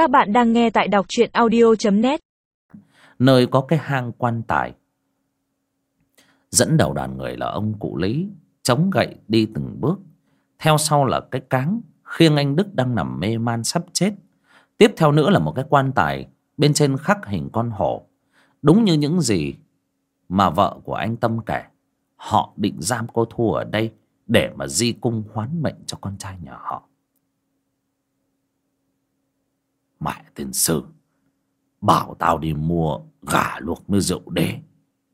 Các bạn đang nghe tại đọc truyện audio.net Nơi có cái hang quan tài. Dẫn đầu đoàn người là ông cụ Lý, Chống gậy đi từng bước. Theo sau là cái cáng, Khiêng anh Đức đang nằm mê man sắp chết. Tiếp theo nữa là một cái quan tài, Bên trên khắc hình con hổ. Đúng như những gì Mà vợ của anh Tâm kể, Họ định giam cô Thu ở đây Để mà di cung hoán mệnh cho con trai nhà họ. Mẹ sử. Sư Bảo tao đi mua gà luộc với rượu đế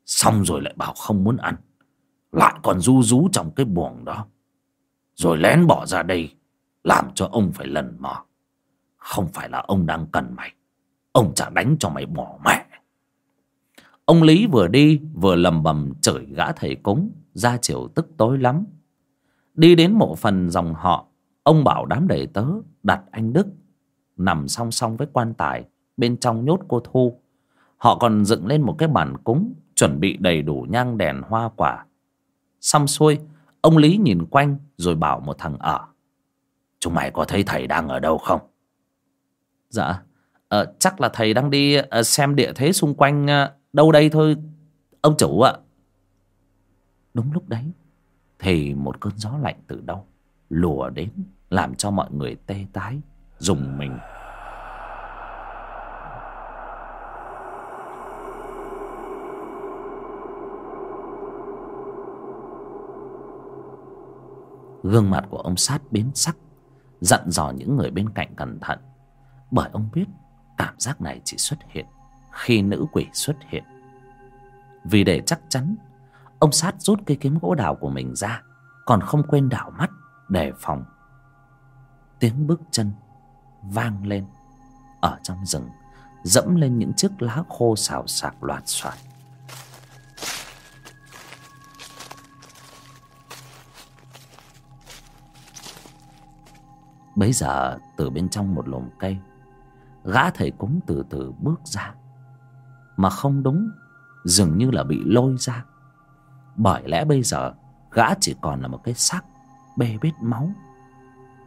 Xong rồi lại bảo không muốn ăn. Lại còn ru rú trong cái buồng đó. Rồi lén bỏ ra đây, Làm cho ông phải lần mò. Không phải là ông đang cần mày. Ông chả đánh cho mày bỏ mẹ. Ông Lý vừa đi, vừa lầm bầm chửi gã thầy cúng, Ra chiều tức tối lắm. Đi đến mộ phần dòng họ, Ông bảo đám đầy tớ đặt anh Đức Nằm song song với quan tài Bên trong nhốt cô Thu. Họ còn dựng lên một cái bàn cúng Chuẩn bị đầy đủ nhang đèn hoa quả. Xong xuôi Ông Lý nhìn quanh rồi bảo một thằng ở Chúng mày có thấy thầy đang ở đâu không? Dạ ờ, Chắc là thầy đang đi ờ, xem địa thế xung quanh ờ, đâu đây thôi Ông chủ ạ. Đúng lúc đấy Thì một cơn gió lạnh từ đâu Lùa đến Làm cho mọi người tê tái. Dùng mình. Gương mặt của ông sát biến sắc, Dặn dò những người bên cạnh cẩn thận. Bởi ông biết Cảm giác này chỉ xuất hiện Khi nữ quỷ xuất hiện. Vì để chắc chắn, Ông sát rút cây kiếm gỗ đào của mình ra, Còn không quên đảo mắt, Đề phòng. Tiếng bước chân Vang lên. Ở trong rừng, Dẫm lên những chiếc lá khô xào xạc loạt soạt Bấy giờ, từ bên trong một lùm cây, Gã thầy cúng từ từ bước ra. Mà không đúng, Dường như là bị lôi ra. Bởi lẽ bây giờ, Gã chỉ còn là một cái xác Bê bết máu.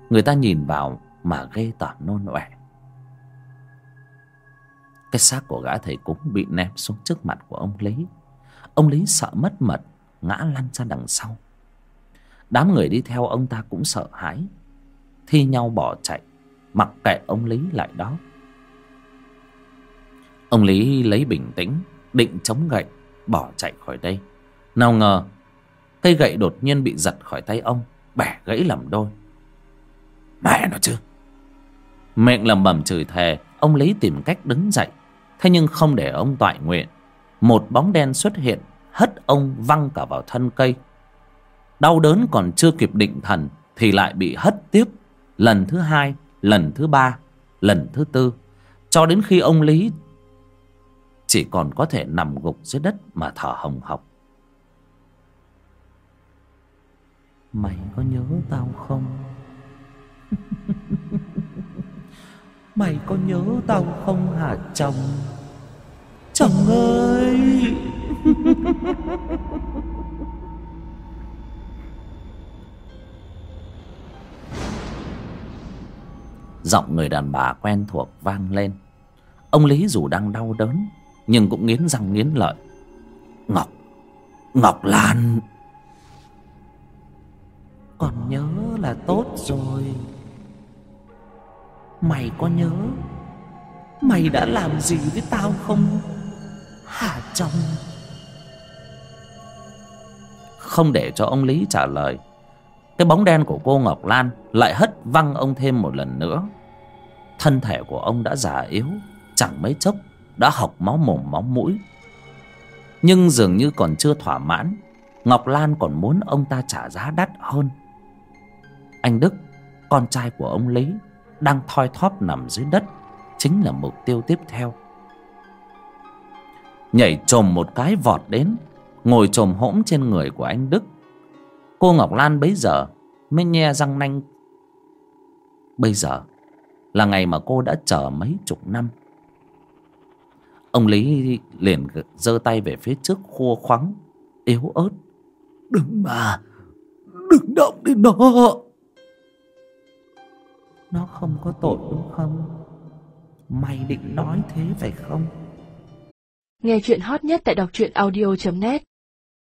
Người ta nhìn vào mà ghê tởm nôn ọe. Cái xác của gã thầy cúng bị ném xuống trước mặt của ông Lý. Ông Lý sợ mất mật, Ngã lăn ra đằng sau. Đám người đi theo ông ta cũng sợ hãi. Thi nhau bỏ chạy, mặc kệ ông lý lại đó. Ông lý lấy bình tĩnh, định chống gậy, bỏ chạy khỏi đây. Nào ngờ, cây gậy đột nhiên bị giật khỏi tay ông, bẻ gãy làm đôi. Mẹ nó chứ! Miệng lầm bầm chửi thề, ông lý tìm cách đứng dậy. Thế nhưng không để ông toại nguyện, một bóng đen xuất hiện, hất ông văng cả vào thân cây. Đau đớn còn chưa kịp định thần thì lại bị hất tiếp. Lần thứ hai, lần thứ ba, lần thứ tư. Cho đến khi ông lý chỉ còn có thể nằm gục dưới đất mà thở hồng hộc. Mày có nhớ tao không? mày có nhớ tao không hả chồng? Chồng ơi! Giọng người đàn bà quen thuộc vang lên. Ông lý dù đang đau đớn nhưng cũng nghiến răng nghiến lợi. Ngọc! Ngọc lan! Còn nhớ là tốt rồi mày có nhớ mày đã làm gì với tao không hả trong? Không để cho ông lý trả lời, cái bóng đen của cô ngọc lan lại hất văng ông thêm một lần nữa. Thân thể của ông đã già yếu, chẳng mấy chốc đã hộc máu mồm máu mũi. Nhưng dường như còn chưa thỏa mãn, ngọc lan còn muốn ông ta trả giá đắt hơn. Anh đức, con trai của ông lý đang thoi thóp nằm dưới đất, chính là mục tiêu tiếp theo. Nhảy chồm một cái vọt đến, ngồi chồm hỗn trên người của anh đức. Cô ngọc lan bấy giờ mới nhe răng nanh. Bây giờ là ngày mà cô đã chờ mấy chục năm. Ông lý liền giơ tay về phía trước khua khoắng, yếu ớt. Đừng mà, đừng động đến nó nó không có tội đúng không? Mày định nói thế phải không? Nghe chuyện hot nhất tại đọc truyện audio.net